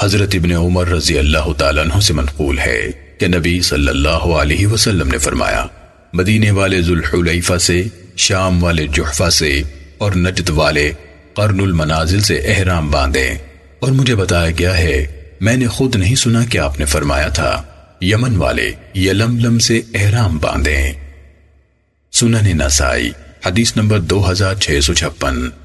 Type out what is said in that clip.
حضرت ابن عمر رضی اللہ تعالیٰ عنہ سے منقول ہے کہ نبی صلی اللہ علیہ وسلم نے فرمایا، مدینے والے ذوالحلیفہ سے، شام والے جحفہ سے اور نجد والے قرن المنازل سے احرام باندھیں۔ اور مجھے بتایا گیا ہے، میں نے خود نہیں سنا کہ آپ نے فرمایا تھا، یمن والے یلملم سے احرام باندھیں۔ سنن نسائی، حدیث نمبر دو ہزار چھ سو چھپن۔